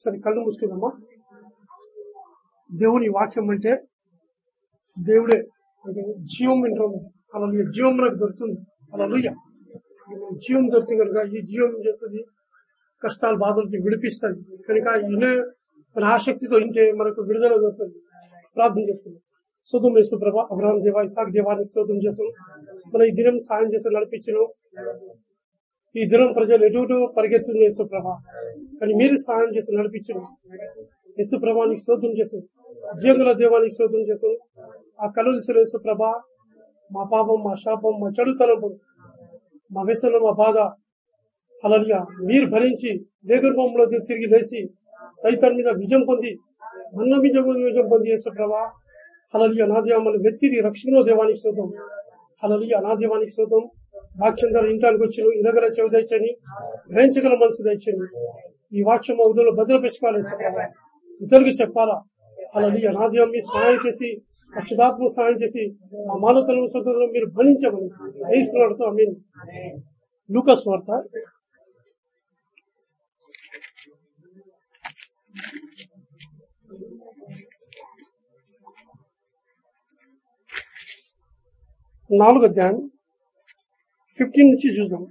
సరే కళ్ళు మూసుకుందామా? దేవుని వాక్యం అంటే దేవుడే. జీవం వింటాం అలా జీవం మనకు దొరుకుతుంది. అలా జీవం దొరుకుతుంది కనుక ఈ జీవం చేస్తుంది? కష్టాలు బాధలకి విడిపిస్తుంది. కనుక ఇనే మన ఆసక్తితో ఇంటే మనకు విడుదల దొరుకుతుంది. ప్రార్థన చేస్తుంది శోధం వేసు ప్రభా అబ్రహం దేవా ఇసాక్ దేవానికి శోధం చేసాం మన ఈ దినం సాయం చేసి నడిపించినాం. ఈ దినం ప్రజలు ఎటు పరిగెత్తున్న యేసు ప్రభా. కానీ మీరు సహాయం చేసి నడిపించండి. యేసు ప్రభానికి శోధం చేసాం ఉద్యోగుల దేవానికి శోధం చేసాం ఆ కలులు యేసు ప్రభా మా పాపం మా శాపం మా చెడుతనం మా వ్యసనం మా బాధ. అలలిగా మీరు భరించి దేగర్భంలో తిరిగి లేచి సైతాన్ మీద విజయం పొంది మన్న మీద విజయం పొంది యేసు ప్రభా. అలలియ నా దేవాన్ని వెతికి రక్షణలో దేవానికి శోధం అలలిగా నా దేవానికి శోధం వాక్యం ద్వారా ఇంటానికి వచ్చాను ఇరగల చెవి తెచ్చని గ్రహించగల మనసు తెచ్చని ఈ వాక్యం ఉదయంలో భద్రపరచుకోవాలి ఇతరులకు చెప్పాలా? అలా నా దేవం మీ సహాయం చేసి అక్షుధాత్మ సహాయం చేసి ఆ మానవతలను స్వతంత్రం మీరు భరించమని గ్రహిస్తున్నాడుతో ఐ మీన్ లూకస్ వార్త. నాలుగు అధ్యాయం. ఫిఫ్టీన్ నుంచి చూద్దాం.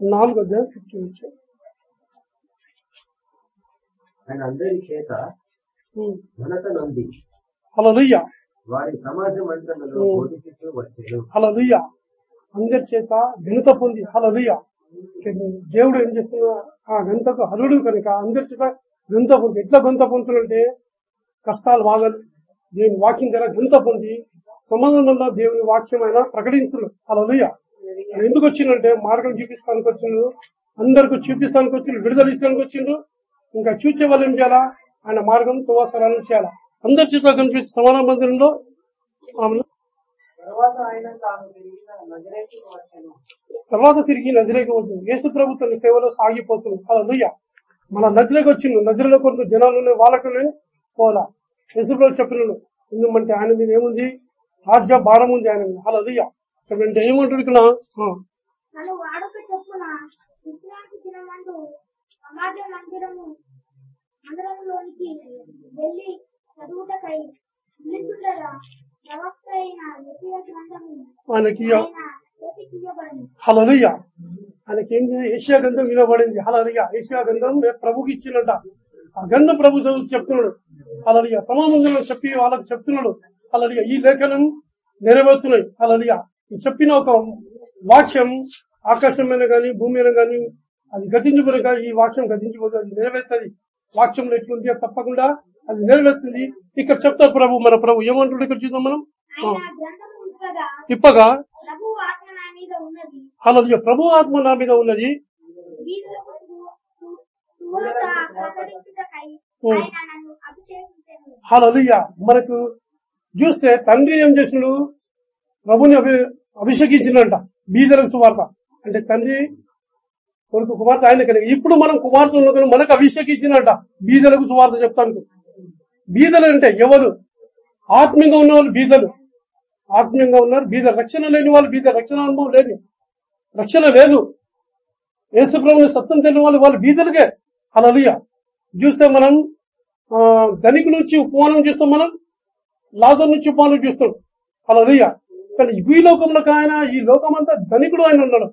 నాలుగు అధ్యాయం ఫిఫ్టీన్ నుంచి. ఆయన అందరి చేత ఘనత నంది. వారి సమాజ. బోధించుతూ వచ్చారు. అందరి చేత ఘనత పొంది. అలలుయ్య దేవుడు ఏం చేస్తున్నా ఆ గంతకు హరుడు కనుక అందరి చేత గంత పొంది. ఎట్లా గంత పొందుతుందంటే కష్టాలు బాధలు దేవుని వాక్యం ద్వారా గంత పొంది సమాధానంలో దేవుని వాక్యం అయినా ప్రకటిస్తున్నారు అలలుయ్య ఎందుకు వచ్చిందంటే మార్గం చూపిస్తానికి వచ్చిండు అందరికి చూపిస్తానికి వచ్చిండు విడుదల ఇస్తానికి వచ్చిండు. ఇంకా చూసే వాళ్ళు ఏం చేయాలా? ఆయన మార్గం తువాసరాలను చేయాలా? అందరి చేత కనిపిస్తే సమాన మందిరంలో తర్వాత తిరిగి నజరేకి వచ్చింది యేసు ప్రభు తన సేవలో సాగిపోతుంది అలా మన నజరేకి వచ్చిండు. నజరలో కొంత జనాలు వాళ్ళకునే పోలా యేసు ప్రభు చెప్పినాడు ఎందుకంటే ఆయన మీద ఏముంది? రాజ్య భారం ఉంది ఆయన అలా అంటే ఏమంటాడు ఇక్కడ? మందిరంలోనికి వెళ్ళి చదువుటకై పిలుచుండగా ప్రవక్త అయిన యెషయా గ్రంథము ఆయనకి? ఏషియా గంధం వినబడింది. హలలుయ ఏషియా గంధం రేపు ప్రభుకి ఇచ్చినట ఆ గంధం ప్రభు చదువు చెప్తున్నాడు. హలలుయ సమాజంలో చెప్పి వాళ్ళకి చెప్తున్నాడు. హలలుయ ఈ లేఖనం నెరవేరుతున్నాయి హలలుయ ఈ చెప్పిన ఒక వాక్యం ఆకాశమైన గాని భూమి అయినా గాని అది గతించిపోయిన ఈ వాక్యం గతించిపోతుంది అది నెరవేరుతుంది. వాక్యంలో ఎట్లుంది తప్పకుండా అది నెరవేరుతుంది. ఇక్కడ చెప్తారు ప్రభు మన ప్రభు ఏమంటాడు ఇక్కడ చూద్దాం మనం? ఇప్పగా? మీద హలలుయ ప్రభు ఆత్మ నా మీద ఉన్నది. హలలుయ మనకు చూస్తే తండ్రి ఏం చేసినాడు ప్రభుని అభి అభిషేకించినట బీదలకు సువార్త. అంటే తండ్రి కొడుకు కుమార్తె ఆయన కలిగి ఇప్పుడు మనం కుమార్తె మనకు అభిషేకించినట బీదలకు సువార్త చెప్తాను బీదలు అంటే ఎవరు? ఆత్మీయంగా ఉన్న వాళ్ళు బీదలు. ఆత్మీయంగా ఉన్నారు బీద రక్షణ లేని వాళ్ళు బీద రక్షణ అనుభవం లేని. రక్షణ లేదు. యేసుప్రభుని సత్యం తెలియని వాళ్ళు వాళ్ళు బీదలుగే అలా చూస్తే మనం ఆ, ధనికు నుంచి ఉపమానం చూస్తాం మనం. లాజర్ నుంచి చూస్తాడు చూస్తాం కానీ ఈ లోకంలోకి ఆయన ఈ లోకమంతా ధనికుడు ఆయన ఉన్నాడు.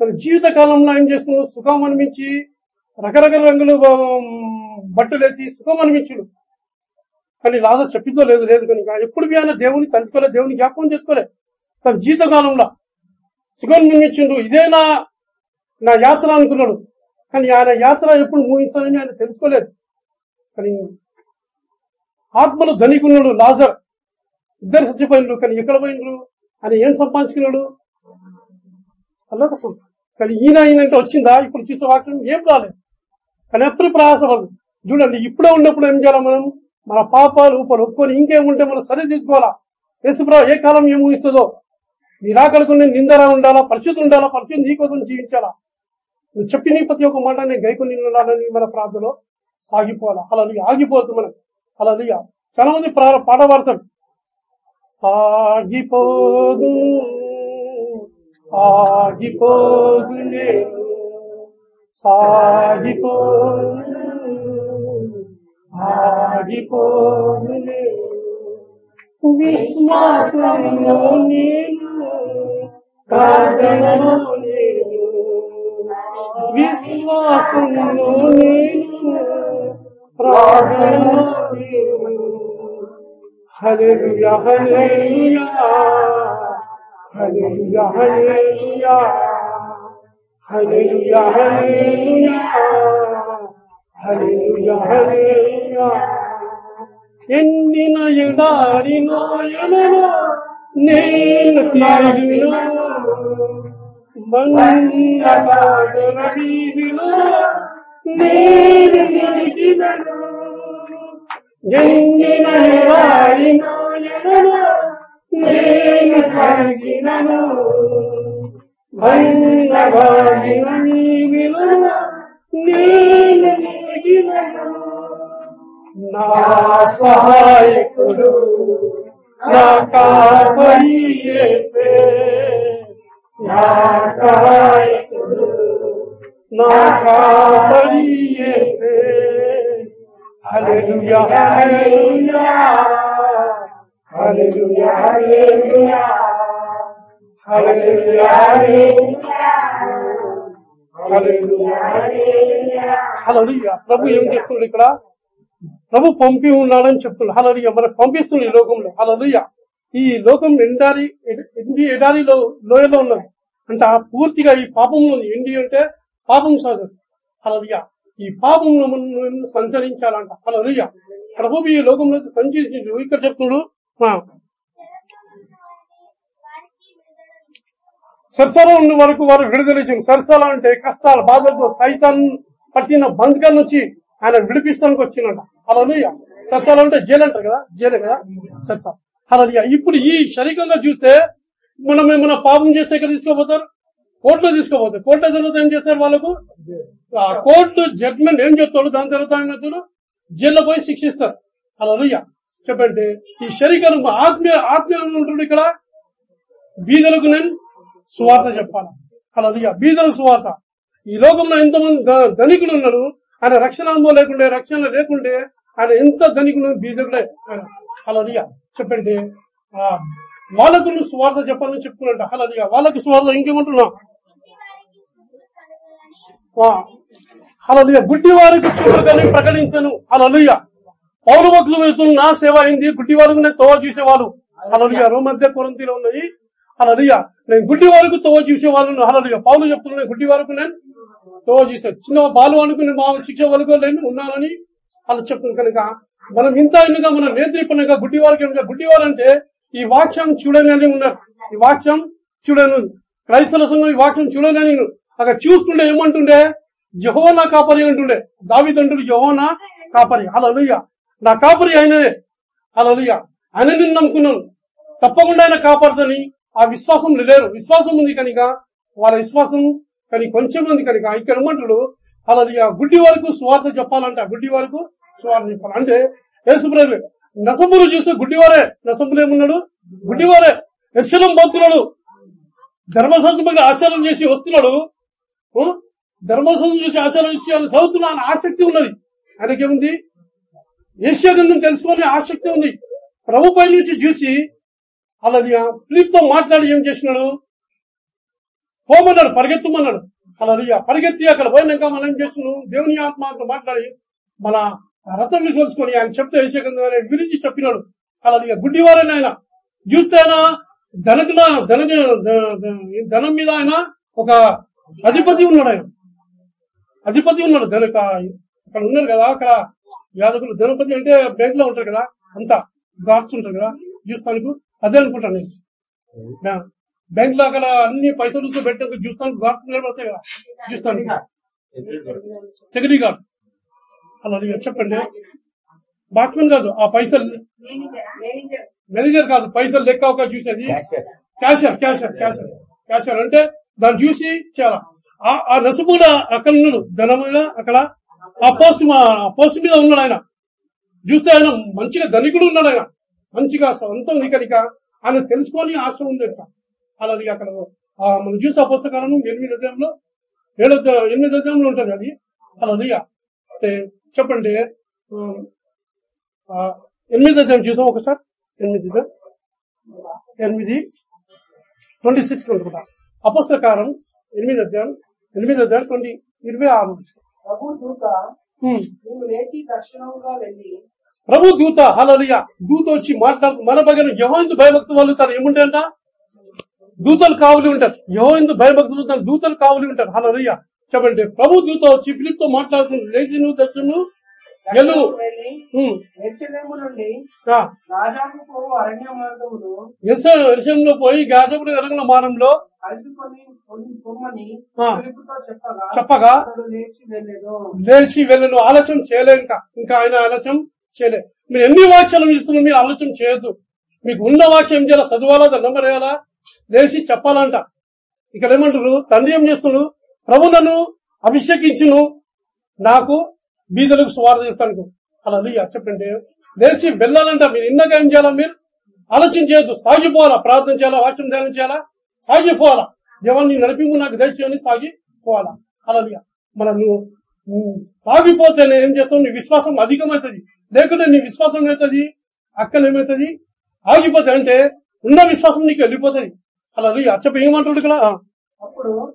తన జీవిత కాలంలో ఆయన చేస్తున్నాడు? సుఖం అనిపించి రకరకాల రంగులు బట్టలేసి బట్టలు వేసి సుఖం అనిపించుడు. కానీ లాజ చెప్పిందో లేదు లేదు కనుక ఎప్పుడు ఆయన దేవుని తలుచుకోలే దేవుని జ్ఞాపకం చేసుకోలే. తన జీవిత కాలంలో సుఖం నిర్మించిండు ఇదే నా నా యాత్ర అనుకున్నాడు. కానీ ఆయన యాత్ర ఎప్పుడు ముగించాలని ఆయన తెలుసుకోలేదు. కానీ ఆత్మలు ధనికున్నాడు లాజర్. ఇద్దరు చచ్చిపోయినరు కానీ ఎక్కడ పోయినరు? అని ఏం సంపాదించుకున్నాడు? అల్లొక కానీ ఈయన ఈయనంటే వచ్చిందా? ఇప్పుడు చూసే వాక్యం ఏం రాలేదు కానీ ఎప్పుడు ప్రయాసపడదు చూడండి ఇప్పుడే ఉన్నప్పుడు ఏం చేయాలి మనం? మన పాపాలు ఊపలు ఒప్పుకొని ఇంకేముంటే మనం సరిదిద్దుకోవాలా యేసుప్రా ఏ కాలం ఏం ఊహిస్తుందో? నేను నిందరా ఉండాలా? పరిస్థితి ఉండాలా? పరిస్థితి నీకోసం జీవించాలా? నువ్వు చెప్పిన ప్రతి ఒక్క మాట నేను గైకొని ఉండాలని మన ప్రార్థనలో సాగిపోవాలా? అలా ఆగిపోతుంది మనం అలా చాలా మంది పాట పాడతారు. సాగిపోదు ఆగిపోదు సాగిపోదు ఆగిపోదు విశ్వాసంలో నేను ప్రార్థనలో నేను. విశ్వాసంలో నేను هللويا هللويا هللويا هللويا هللويا هللويا هللويا هللويا എന്തിന ഇടാരി നോയനോ നെയ്യിൽ തിരുനോ മണ്ണ കാടുകളിലോ నేను గెలిచినను జంగిన వాడినో ఎడలో నేను కలిసినను బండ వాడిన నీ సహాయకుడు నా కాపరి నా సహాయకుడు నా కాపరి ప్రభు ఏం చెప్తున్నాడు ఇక్కడ? ప్రభు పంపి ఉన్నాడని చెప్తున్నాడు. హలలుయ మనకు పంపిస్తుంది ఈ లోకంలో. హలలుయ ఈ లోకం ఎండారి ఎండి ఎడారిలో లోయలో ఉన్నది. అంటే ఆ పూర్తిగా ఈ పాపంలో ఉంది. ఎండి అంటే పాపం సాధన హలలుయ ఈ పాపంలో సంచరించాలంట. హలలుయ ప్రభు ఈ లోకంలో సంచరించు ఇక్కడ చెప్తున్నాడు. సరసలో ఉన్న వరకు వారు విడుదలచ్చింది సరసల సరసాల అంటే కష్టాలు బాధలతో సైతాన్ పట్టిన బంధకాల నుంచి ఆయన విడిపిస్తానికి వచ్చిందంట. అలలుయ సరసాలు అంటే జైలు అంటారు కదా? జైలే కదా? సరసా అలలుయ ఇప్పుడు ఈ శరీరంగా చూస్తే మనం ఏమైనా పాపం చేస్తే ఇక్కడ తీసుకోపోతారు? కోర్టులో తీసుకోపోతారు కోర్టులో తర్వాత ఏం చేస్తారు వాళ్ళకు? ఆ కోర్టు జడ్జ్మెంట్ ఏం చెప్తాడు? దాని తర్వాత ఏం జైల్లో పోయి శిక్షిస్తారు. అలలుయ చెప్పండి. ఈ శరీరం ఆత్మీయ ఆత్మీయ ఉంటుంది ఇక్కడ. బీదలకు నేను సువార్త చెప్పాలి. అలా బీదల సువార్త. ఈ లోకంలో ఎంతమంది ధనికులు ఉన్నాడు ఆయన రక్షణ అనుభవం లేకుండే రక్షణ లేకుంటే ఆయన ఎంత ధనికులు బీదకుడే ఆయన అలా చెప్పండి. ఆ, వాళ్ళకు నువ్వు సువార్త చెప్పాలని చెప్తున్నట్ట అలా వాళ్ళకు సువార్త ఇంకేమంటున్నా? గుడ్డి వారికి చూపులు కలుగులని అలా గుడ్డి వారికి కానీ ప్రకటించను అలలుయ పౌరు భక్తులు వెళ్తున్న నా సేవ అయింది గుడ్డి వారికి నేను తోవ చూసేవాళ్ళు. అలలుయ రోమధ్య కొరంతిలో ఉన్నది అలలుయ నేను గుడ్డి వరకు తోవ చూసేవాళ్ళు అలలుయ పౌలు చెప్తున్నాను గుడ్డి వరకు నేను తోవ చూసే. చిన్న బాలు అనుకుని మా శిక్ష వరకు నేను ఉన్నానని అలా చెప్తున్నాను కనుక మనం ఇంత ఎన్నుగా మనం నేత్రిపనగా గుడ్డి వారికి గుడ్డి వారంటే ఈ వాక్యం చూడని ఉన్నారు. ఈ వాక్యం చూడను. క్రైస్తవ సంఘం ఈ వాక్యం చూడని అక్కడ చూసుకుంటే ఏమంటుండే? జహోనా కాపరి అంటుండే. దావిదంటుడు జహోనా కాపరి. అలలుయ్య నా కాపరి ఆయననే. అలలుయ్య ఆయన నిన్ను నమ్ముకున్నాను. తప్పకుండా ఆయన కాపాడుతని ఆ విశ్వాసం లేరు. విశ్వాసం ఉంది కనుక వాళ్ళ విశ్వాసం కానీ కొంచెం ఉంది కనుక ఇక్కడ ఏమంటాడు? అలా గుడ్డి వరకు స్వార్థ చెప్పాలంట. గుడ్డి వరకు స్వార్థ చెప్పాలి. అంటే యేసుప్రభు నసంబులు చూస్తే గుడ్డివారే. నసంబులు ఏమన్నాడు? గుడ్డివారే. యక్షణం పోతున్నాడు ధర్మశాస్త్రంగా ఆచారం చేసి వస్తున్నాడు. ధర్మశాస్త్రం చూసి ఆచారం చేసి ఆయన చదువుతున్నా ఆసక్తి ఉన్నది. ఆయనకేముంది? ఏషియా గ్రంథం తెలుసుకొని ఆసక్తి ఉంది. ప్రభు పై నుంచి చూసి అలాది ఫిలిప్తో మాట్లాడి ఏం చేసినాడు? పోమన్నాడు పరిగెత్తమన్నాడు. అలాది పరిగెత్తి అక్కడ పోయినాక మనం ఏం చేస్తున్నాం దేవుని ఆత్మతో మాట్లాడి మన రథం తెలుసుకొని ఆయన చెప్తే అనే గురించి చెప్పినాడు. అలాది గుడ్డివారని ఆయన. చూస్తే ఆయన ధనకుల ధన ధనం మీద ఆయన ఒక అధిపతి ఉన్నాడు ఆయన. అధిపతి ఉన్నాడు. ధనక అక్కడ ఉన్నారు కదా అక్కడ యాదకులు ధనపతి అంటే బ్యాంక్లో ఉంటారు కదా అంతా గార్డ్స్ ఉంటారు కదా చూస్తానికి అదే అనుకుంటాను నేను. బ్యా- బ్యాంక్లో అక్కడ అన్ని పైసలు పెట్టే చూస్తానికి గార్డ్స్ నిలబడతాయి కదా చూస్తానికి. సెక్యూరిటీ గార్డ్ అలా అది చెప్పండి. బాత్రూమ్ కాదు ఆ పైసలు. మేనేజర్? కాదు పైసలు లెక్క ఒక చూసేది. క్యాషియర్. Cashier cashier cashier. అంటే దాన్ని చూసి చాలా ఆ- ఆ రసు కూడా అక్కడ ఉన్నాడు ధనం మీద అక్కడ. ఆ పోస్ట్ మా- పోస్ట్ మీద ఉన్నాడు ఆయన. చూస్తే ఆయన మంచిగా ధనికుడు ఉన్నాడు ఆయన. మంచిగా సొంతం కనుక ఆయన తెలుసుకొని ఆశ ఉంది అలాది అక్కడ ఆ మనం చూసే పుస్తకాలను ఎనిమిది అధ్యాయంలో ఏడు ఎనిమిది అధ్యాయంలో ఉంటుంది అది. అలా అంటే చెప్పండి. ఎనిమిది అధ్యాయం చూసాం ఒకసారి. ఎనిమిది. ఎనిమిది. ట్వంటీ సిక్స్ అనుకుంటా అపుస్తకారం ఎనిమిది అధ్యాయం ఎనిమిది అధ్యాయం ట్వంటీ ఇరవై ఆరు ప్రభు దూత హలలియ దూత వచ్చి మాట్లాడుతూ మన పైన యహోందు భయభక్తి వాళ్ళు ఉంటారు. ఏముంటాయంట దూతలు కావులి ఉంటారు. యహోందు భయభక్తులు ఉంటారు. దూతలు కావులి ఉంటారు. హలలియ చెప్పండి. ప్రభు దూత వచ్చి ఫిలిప్తో మాట్లాడుతుంది. లేచి నువ్వు దర్శనం వెళ్ళు. పోయి గాజపుడు ఎరగల. ఫిలిప్పుతో చెప్పగా లేచి వెళ్ళను. ఆలస్యం చేయలే ఇంకా. ఇంకా ఆయన ఆలస్యం చేయలే. మీరు ఎన్ని వాక్యాలు ఇస్తున్నారు మీరు ఆలోచన చేయొద్దు. మీకు ఉన్న వాక్యం చేయాలా? చదవాలా? నెంబర్ వేయాలా లేచి చెప్పాలంట. ఇక్కడ ఏమంటారు తండ్రి ఏం చేస్తున్నాడు? ప్రభు నన్ను అభిషేకించును. నాకు బీదలకు సువార్త చెప్తాను అలా చెప్పండి. లేచి వెళ్ళాలంట. మీరు ఇన్నగా ఏం చేయాలా మీరు? ఆలోచించేయద్దు సాగిపోవాలా. ప్రార్థన చేయాలా? వాక్యం ధ్యానం చేయాలా? సాగిపోవాలా. దేవాన్ని నడిపింపు నాకు దయచేయని సాగిపోవాలా? అలా మన నువ్వు సాగిపోతేనే ఏం చేస్తావు? నీ విశ్వాసం అధికమవుతుంది. లేకుంటే నీ విశ్వాసం ఏమవుతుంది? అక్కడ ఏమవుతుంది ఆగిపోతే అంటే ఉన్న విశ్వాసం నీకు వెళ్ళిపోతుంది. అలా లుయ్య అచ్చప్ప ఏమంటాడు ఇక్కడ? అప్పుడు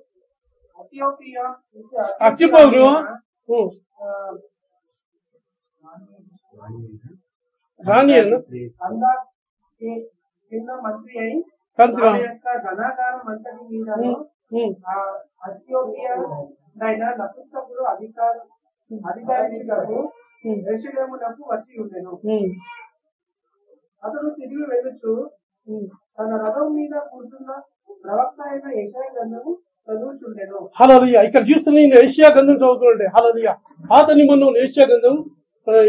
కింద మంత్రి అయి యొక్క ధనాగారం అంతటి అథియోపియా నపుంసకుడు అధికార వచ్చి ఉండెను. అతడు తిరిగి వెళ్ళుచు. ఉం. తన రథం మీద కూర్చున్న ప్రవక్త అయిన గ్రంథము చదువుచుండెను హలలియ ఇక్కడ చూస్తున్న నేను ఏషియా గంధం చదువుతుండే హలలియ పాత నిబంధన ఏషియా గంధం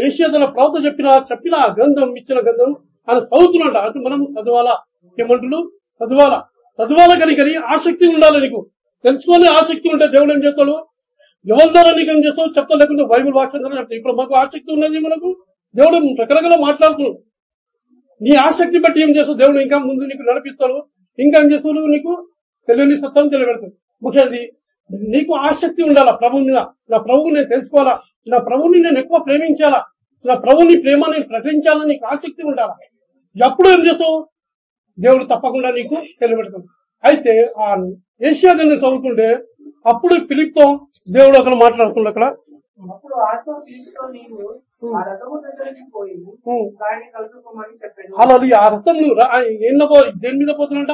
ఏషియా తన ప్రవత చెప్పిన చెప్పిన గంధం ఇచ్చిన గ్రంథం ఆయన చదువుతున్నాడు అంటే మనం చదవాలా? ఏమంటుడు చదవాలా? చదవాలా కనుక ఆసక్తి ఉండాలి నీకు? తెలుసుకునే ఆసక్తి ఉంటే దేవుడు ఏం చేస్తాడు? ఎవరి ద్వారా నీకు ఏం చేస్తావు చెప్తా లేకుండా బైబిల్ వాక్యం ద్వారా చెప్తావు ఇప్పుడు మాకు ఆసక్తి ఉన్నది మనకు? దేవుడు రకరకాల మాట్లాడుతున్నాడు. నీ ఆసక్తి బట్టి ఏం చేస్తావు? దేవుడు ఇంకా ముందు నీకు నడిపిస్తాడు. ఇంకా ఏం చేస్తాడు నీకు? తెలియని సత్తాన్ని తెలియబెడతాడు. ముఖ్యంది నీకు ఆసక్తి ఉండాలా? ప్రభు మీద నా ప్రభువు నేను తెలుసుకోవాలా? నా ప్రభువుని నేను ఎక్కువ ప్రేమించాలా? నా ప్రభుని ప్రేమ నేను ప్రకటించాలని నీకు ఆసక్తి ఉండాలా? ఎప్పుడు ఏం చేస్తావు? దేవుడు తప్పకుండా నీకు తెలియబెడతాడు. అయితే ఆ ఏషియా గంధం చదువుతుంటే అప్పుడు ఫిలిప్తో దేవుడు అక్కడ మాట్లాడుతుండే అక్కడ. అలా ఆ రథం నువ్వు పో దేని మీద పోతున్నట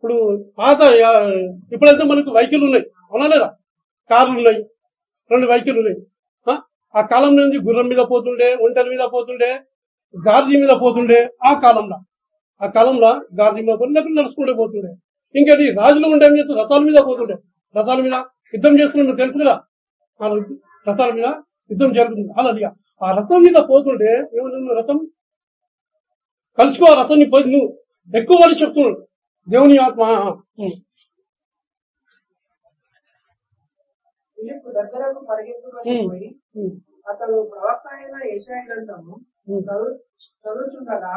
ఇప్పుడు పాత ఇప్పుడైతే మనకు వెహికల్ ఉన్నాయి. అవునా లేదా? కార్లు ఉన్నాయి. రెండు వెహికల్ ఉన్నాయి. ఆ? ఆ కాలం నుంచి గుర్రం మీద పోతుండే ఒంటల మీద పోతుండే గార్జీ మీద పోతుండే ఆ కాలంలో. ఆ కాలంలో గార్జీ మీద పోతుండే లేకపోతే నడుచుకుంటే పోతుండే. ఇంకది రాజులు ఉంటే ఏం చేస్తారు రథాల మీద పోతుండే. రథాల మీద యుద్ధం చేస్తున్నా తెలుసు కదా? రథాల మీద యుద్ధం జరుగుతుంది. అలా ఆ రథం మీద పోతుంటే ఏమన్నా రథం? కలుసుకో ఆ రథాన్ని పోయి నువ్వు. ఎక్కువ అని చెప్తున్నాడు దేవుని ఆత్మ. ఫిలిప్ దగ్గరకు పరిగెత్తుకొని. పోయి ఉం. అతడు ప్రవక్త అయిన. చదువు చదువుచుండగా.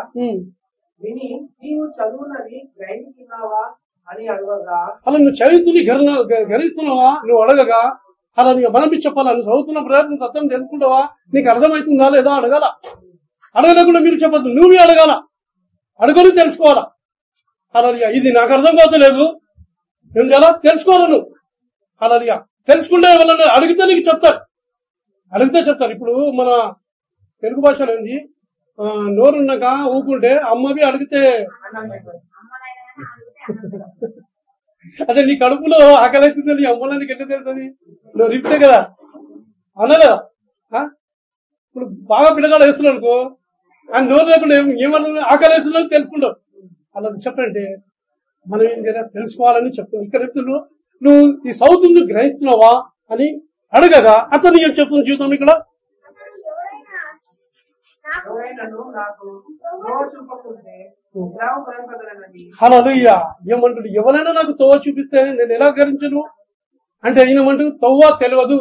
విని నీవు చదువునది గ్రహించున్నావా అని అడగగా అలా నువ్వు చదువుతుని గరణ గరిస్తున్నావా నువ్వు అడగగా అలా నీకు మనమి చెప్పాలా నువ్వు చదువుతున్న ప్రయత్నం సత్యం తెలుసుకుంటావా నీకు అర్థమవుతుందా లేదా అడగాల అడగలేకుండా మీరు చెప్పద్దు నువ్వే అడగాల అడుగుని తెలుసుకోవాలా అలరియా ఇది నాకు అర్థం కావట్లేదు. నేను ఎలా తెలుసుకోవాలను అలరియా తెలుసుకుంటే వాళ్ళని అడిగితే నీకు చెప్తారు. అడిగితే చెప్తారు. ఇప్పుడు మన తెలుగు భాషలో ఏంది? నోరున్నాక ఊకుంటే అమ్మవి అడిగితే అదే నీ కడుపులో ఆకలి అవుతుంది నీ అమ్మలో నీకు ఎట్లా తెలుస్తుంది? నువ్వు రిప్తే కదా? అనలేదా ఇప్పుడు బాగా పిల్లగాడు వేస్తున్నావు అనుకో ఆ నోరు లేకుండా ఏమన్నా ఆకలి అవుతుందని తెలుసుకుంటావు. అలా చెప్పండి మనం ఏం చేయాలి? తెలుసుకోవాలని చెప్తున్నావు ఇక్కడ చెప్తున్నావు నువ్వు ఈ సౌత్ నువ్వు గ్రహిస్తున్నావా? అని అడగగా అతను ఏం చెప్తున్న జీవితం ఇక్కడ? హలలుయ్య ఏమంటాడు? ఎవరైనా నాకు తోవ చూపిస్తే నేను ఎలా గరించను అంటే ఈయనమంటూ తవ్వ తెలియదు.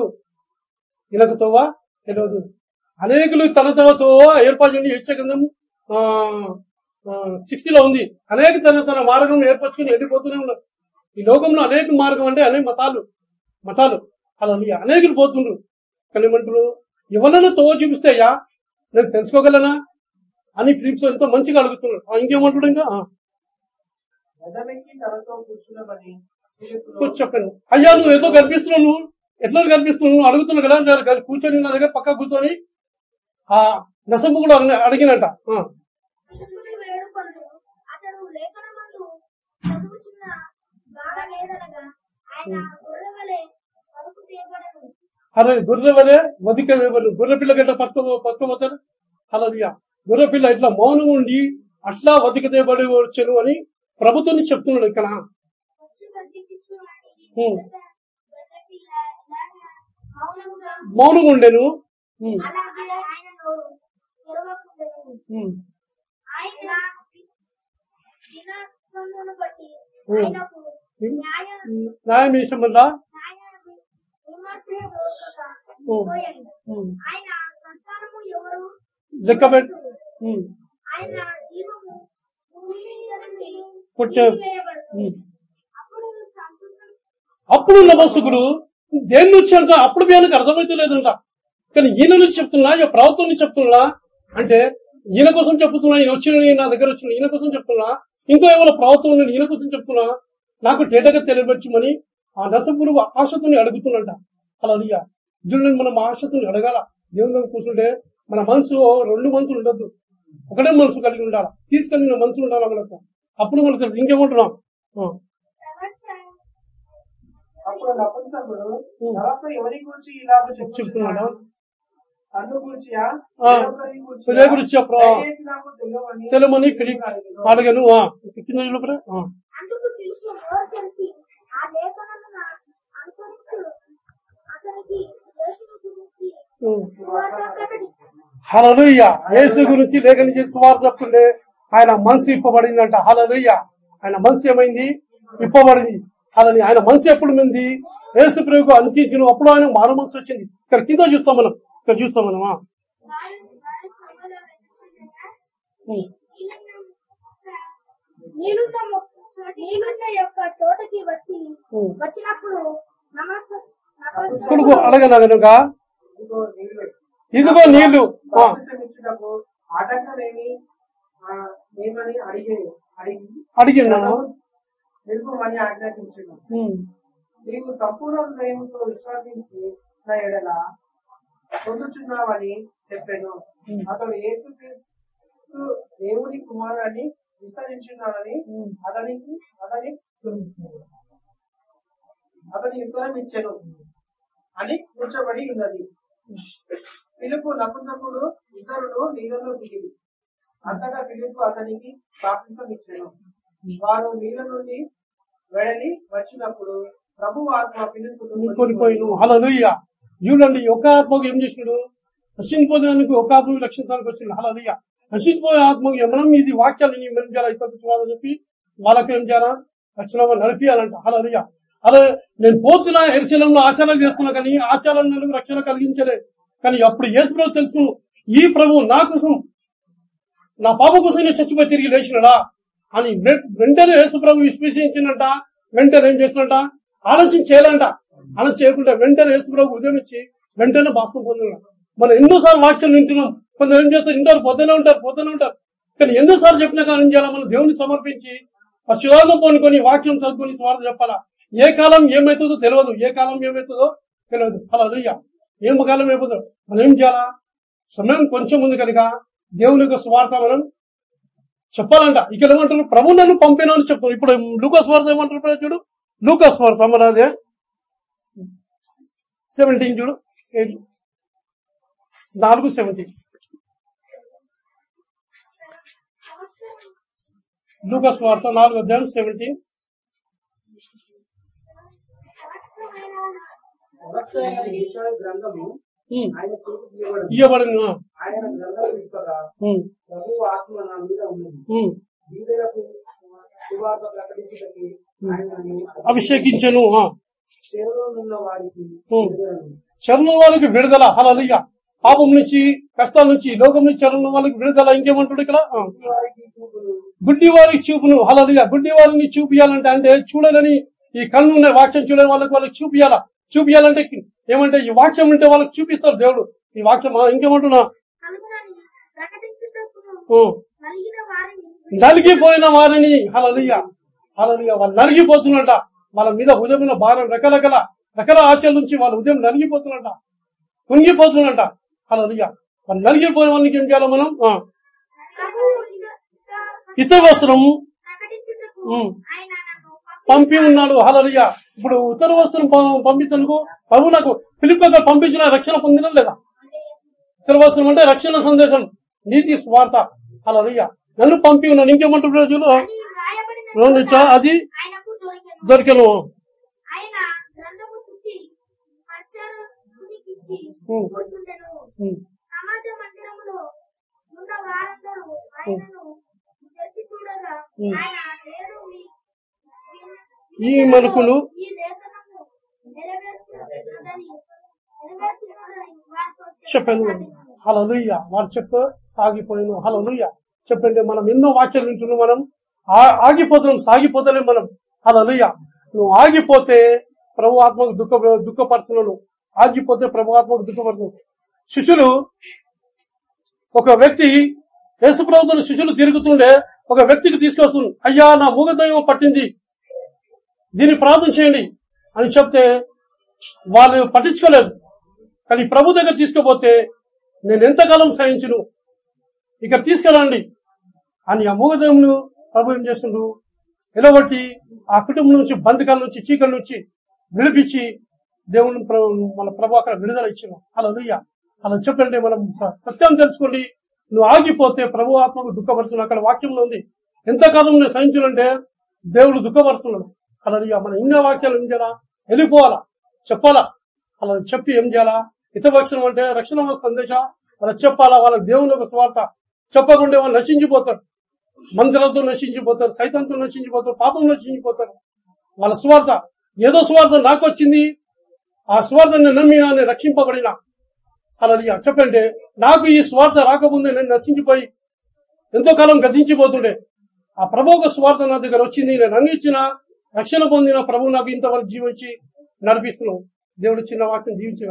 ఈయనకు తవ్వ తెలియదు. అనేకులు తన తవ తోవ ఏర్పాటు చేయండి. సిక్స్టీలో ఉంది. అనేక తన తన మార్గం ఏర్పరచుకుని వెళ్ళిపోతూనే ఉన్నారు. ఈ లోకంలో అనేక మార్గం అంటే అనేక మతాలు మతాలు. అలా అనేకులు పోతుండ్రు. కానీ మంటులు ఎవరైనా తో చూపిస్తాయా నేను తెలుసుకోగలనా అని ఫిలిప్స్ ఎంతో మంచిగా అడుగుతున్నాడు. ఇంకేమంటాడు ఇంకా? చెప్పండి. అయ్యా నువ్వు ఏదో కనిపిస్తున్నావు నువ్వు ఎట్లా కనిపిస్తున్నావు? అడుగుతున్నావు కదా కూర్చొని నా దగ్గర పక్క కూర్చొని ఆ నసంపు కూడా అడిగిన- అడిగినట. అరే గొర్రె వలే వదిక గొర్రె పిల్ల గట్ట పట్టుకో పట్టుకోపోతారు అలా గొర్రె పిల్ల ఇట్లా మౌనం ఉండి అట్లా వదిక తేబడి వచ్చాను అని ప్రభుత్వాన్ని చెప్తున్నాడు ఇక్కడ. మౌనంగా ఉండేను. ఆయన న్యాయ న్యాయం విషయం వల్ల న్యాయ విమర్శ దొరకక హ్మ్. పోయాడు. ఉమ్, ఆయన సంతానము ఎవరు? లెక్క పెట్ ఉమ్, ఆయన జీవము భూమి మీద నుండి పుట్ట- తీసివేయబడును. ఉమ్. అప్పుడు నమస్సుకుడు దేని నుంచి అంట అప్పుడు వీళ్ళకి అర్థమైతే లేదంట కానీ ఈయన నుంచి చెప్తున్నా ఇక ప్రభుత్వం నుంచి చెప్తున్నా అంటే ఈయన కోసం చెప్తున్నా ఈయన వచ్చిన నా దగ్గర వచ్చిన ఈయన కోసం చెప్తున్నా ఇంకో ఏమైనా ప్రభుత్వం ఈయన కోసం చెప్తున్నా నాకు తేటగా తెలియపరచమని ఆ నరసపురు ఆశతో అడుగుతున్నట అలా అడిగా చూడండి మనం ఆశతో అడగాల. దేవుని కూర్చుంటే మన మనసు రెండు మనసులు ఉండొద్దు. ఒకటే మనసు కలిగి ఉండాలి. తీసుకెళ్ళిన మనసు ఉండాలి మనకు. అప్పుడు మనకు తెలుసు ఇంకేమంటున్నాం? చెప్తున్నాడా? ఫిలిప్ అడగను. కింద. అందుకు పిలుపు నోరు తెరిచి ఆ లేఖనమున అనుసరించు అతనికి యేసును గురించి. హల్లెలూయా. యేసు గురించి లేఖని చేసి వారు చెప్తుండే ఆయన మనసు ఇప్పబడిందంట. హలలుయ్య ఆయన మనసు ఏమైంది? ఇప్పబడింది. అలాని ఆయన మనసు ఎప్పుడు మంది యేసు ప్రభుకు అందించిన అప్పుడు ఆయన మారు మనసు వచ్చింది. ఇక్కడ కింద చూస్తాం మనం. ఇక్కడ చూస్తాం మనం ఆ. నీలున్న యొక్క చోటకి వచ్చి. వచ్చినప్పుడు కొడుకు ఇదిగో నీళ్ళు. ఇదిగో నీళ్ళు ఆ. బాప్తిసమిచ్చుటకు ఆటంకమేమి ఆ, ఏమని అడిగే అడిగి అడిగినాను నిలుపుమని ఆజ్ఞాపించును ఉమ్. నీవు సంపూర్ణ హృదయంతో విశ్వాసించి నా ఎడల పొందుచున్నావని చెప్పాను అతడు యేసుక్రీస్తు దేవుని కుమారుని విసరించున్నానని అతనికి అతని అతని ఉత్తరం ఇచ్చాను అని కూర్చోబడి ఉన్నది. పిలుపు నపుంసకుడు ఇతరులు నీళ్ళలో దిగింది అంతటా పిలుపు అతనికి బాప్తిసం ఇచ్చాను. వారు నీళ్ళ నుండి వెడలి వచ్చినప్పుడు ప్రభు ఆత్మ పిలుపును కొనిపోయిను హలలుయ్య చూడండి ఒక ఆత్మకు ఏం చేసినాడు? నశించిపోయేందుకు ఒక ఆత్మ రక్షించడానికి వచ్చింది హలలుయ్య నశించిపోయే ఆత్మకు మనం ఇది వాక్యాలు నీ మనం చేయాలి ఇతరులు చెప్పి వాళ్ళకు ఏం చేయాలా? రక్షణ నడిపియాలంట. హలలుయ్య అలా నేను పోతున్నా ఎరిశలంలో ఆచారాలు చేస్తున్నా కానీ ఆచారాలు నన్ను రక్షణ కలిగించలే. కానీ అప్పుడు యేసు ప్రభు తెలుసుకును ఈ ప్రభు నా కోసం నా పాప కోసం నేను చచ్చిపోయి తిరిగి లేచినడా? అని వెంటనే యేసు ప్రభు విశ్వసించినట. వెంటనే ఏం చేసినట ఆలోచన చేయాలంట. అలా చేయకుండా వెంటనే యేసు ప్రభు ఉదయం ఇచ్చి వెంటనే బాస్తం పొందిన మనం ఎన్నోసార్లు వాక్యం వింటున్నాం. కొందరు ఏం చేస్తారు? ఇంటారు పోతూనే ఉంటారు పోతూనే ఉంటారు. కానీ ఎన్నోసార్లు చెప్పినా కానీ చేయాలా? మనం దేవుని సమర్పించి పశువాగం పోనుకొని వాక్యం చదువుకొని స్వార్థ చెప్పాలా? ఏ కాలం ఏమవుతుందో తెలియదు. ఏ కాలం ఏమవుతుందో తెలియదు. అలా అదయ్యా ఏం కాలం అయిపోతుందో మనం ఏం చేయాలా? సమయం కొంచెం ఉంది కనుక దేవుని యొక్క స్వార్థ మనం చెప్పాలంట. ఇక్కడ ఏమంటారు? ప్రభు నన్ను పంపినా అని చెప్తారు ఇప్పుడు లూకాస్ వార్త ఏమంటారు చూడు? లూకాస్ వార్త అమ్మరాదే సెవెంటీన్ చూడు. ఎయిట్. నాలుగు సెవెంటీన్ లూకాస్ వార్త నాలుగు అధ్యాయం సెవెంటీన్. ఇవ్వబడిన నన్ను అభిషేకించను చరణం వాళ్ళకి విడుదల హలలుయ్య పాపం నుంచి కష్టాల నుంచి లోకం నుంచి చరణం వాళ్ళకి విడుదల ఇంకేమంటాడు ఇక్కడ? గుడ్డివారి చూపును గుడ్డి వారికి చూపును గుడ్డి వారిని చూపియాలంటే అంటే చూడలని ఈ కళ్ళు ఉన్న వాక్యం చూడని వాళ్ళకి వాళ్ళకి చూపియాలా? చూపియాలంటే ఏమంటే ఈ వాక్యం ఉంటే వాళ్ళకి చూపిస్తారు దేవుడు. ఈ వాక్యం ఇంకేమంటున్నా? నలిగిపోయిన వారిని హలలియ హలలియ వాళ్ళు నలిగిపోతున్నట. వాళ్ళ మీద ఉదయం భారం రకరకాల రకాల ఆచరణ నుంచి వాళ్ళ ఉదయం నలిగిపోతున్నట. కుంగిపోతున్నట. హలలియ వాళ్ళు నలిగిపోయే వాళ్ళకి ఏం చేయాలి మనం? నన్ను పంపి ఉన్నాడు. హలలియ ఇప్పుడు ఉత్తర వస్త్రం పంపించేందుకు ప్రభు నాకు ఫిలిప్ గారు పంపించిన రక్షణ పొందిన లేదా? ఉత్తర వస్త్రం అంటే రక్షణ సందేశం నీతి స్వార్థ. హలలియ నన్ను పంపి ఉన్నాడు. ఇంకేమంటారు చా- అది దొరికెను. సమాజ మందిరములో ఉన్న వారందరూ ఆయనను ఈ వారితో చెప్పాను. హలలుయ్య వారు చెప్ప సాగిపోయాను హలలుయ్య చెప్పండి మనం ఎన్నో వాక్యాలు వింటున్నాం మనం. ఆగిపోతున్నాం సాగిపోతలేం మనం. హలలుయ్య నువ్వు ఆగిపోతే ప్రభు ఆత్మకు దుఃఖ దుఃఖపరుస్తున్నాను ఆగిపోతే ప్రభు ఆత్మకు శిష్యులు ఒక వ్యక్తి యేసు ప్రభుత్వం శిష్యులు తిరుగుతుండే ఒక వ్యక్తికి తీసుకొస్తుంది. అయ్యా నా మూగదైవం పట్టింది. దీన్ని ప్రార్థన చేయండి. అని చెప్తే వాళ్ళు పట్టించుకోలేదు. కానీ ప్రభు దగ్గర తీసుకుపోతే నేను ఎంతకాలం సహించును? ఇక్కడ తీసుకెళ్ళండి. అని ఆ మూగదేవును ప్రభు ఏం చేస్తుండ్రు ఎలగొట్టి ఆ కుటుంబం నుంచి బంధకాల నుంచి చీకటి నుంచి విడిపించి దేవుని మన ప్రభు అక్కడ విడుదల ఇచ్చిన అలా లుయ్య అలా చెప్పండి మనం సత్యం తెలుసుకోండి. నువ్వు ఆగిపోతే ప్రభు ఆత్మకు దుఃఖపరుస్తున్నావు అక్కడ వాక్యంలో ఉంది. ఎంతకాలం నువ్వు సహించునంటే దేవుడు దుఃఖపరుస్తున్నాడు. అలా మన ఇన్న వాక్యాలు ఏం చేయాలా? వెళ్ళిపోవాలా? చెప్పాలా? అలా చెప్పి ఏం చేయాలా? హితపక్షం అంటే రక్షణ సందేశ అలా చెప్పాలా? వాళ్ళ దేవుని ఒక స్వార్థ చెప్పకుండా వాళ్ళు నశించిపోతారు. మందిరాలతో నశించిపోతారు సైతంతో నశించిపోతారు పాపం నశించిపోతారు. వాళ్ళ స్వార్థ ఏదో స్వార్థ నాకు వచ్చింది ఆ స్వార్థాన్ని నమ్మినా నేను రక్షింపబడిన అలా చెప్పండి నాకు ఈ స్వార్థ రాకముందే నేను నశించిపోయి ఎంతో కాలం గతించిపోతుండే. ఆ ప్రభు ఒక స్వార్థ నా దగ్గర వచ్చింది నేను అందించిన రక్షణ పొందిన ప్రభు నాకు ఇంతవరకు జీవించి నడిపిస్తున్నావు. దేవుడు చిన్న వాక్యం జీవించిన